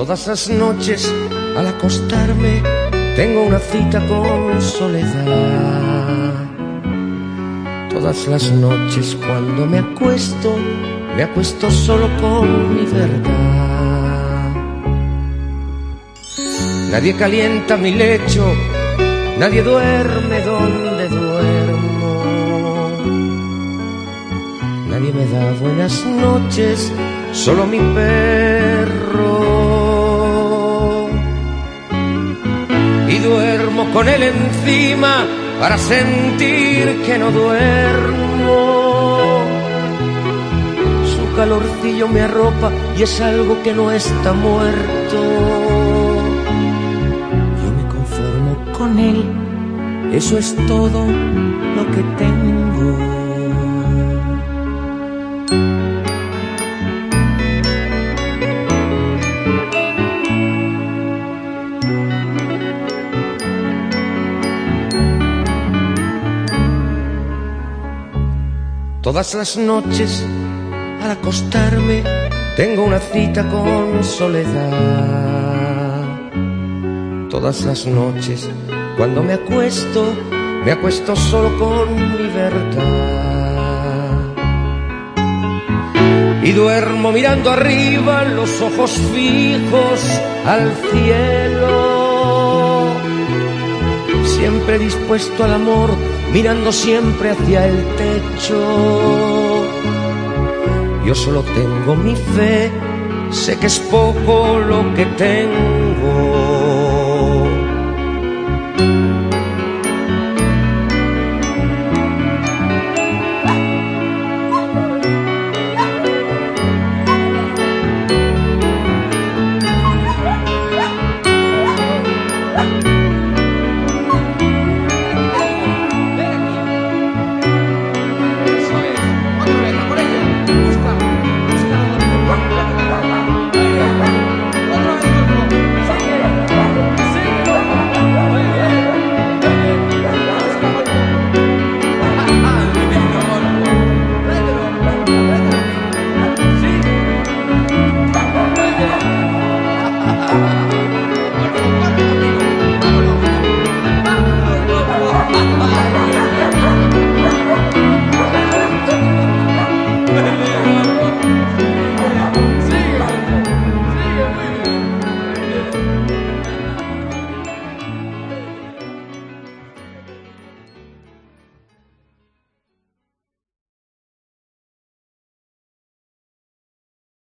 Todas las noches al acostarme tengo una cita con soledad. Todas las noches cuando me acuesto, me acuesto solo con mi verdad. Nadie calienta mi lecho, nadie duerme donde duermo. Nadie me da buenas noches, solo mi perro. Con él encima para sentir que no duermo. Su calorcillo me arropa y es algo que no está muerto. Yo me conformo con él, eso es todo lo que tengo. Todas las noches al acostarme tengo una cita con soledad. Todas las noches cuando me acuesto, me acuesto solo con mi. Y duermo mirando arriba los ojos fijos al cielo. Siempre dispuesto al amor mirando siempre hacia el techo. Yo solo tengo mi fe, sé que es poco lo que tengo.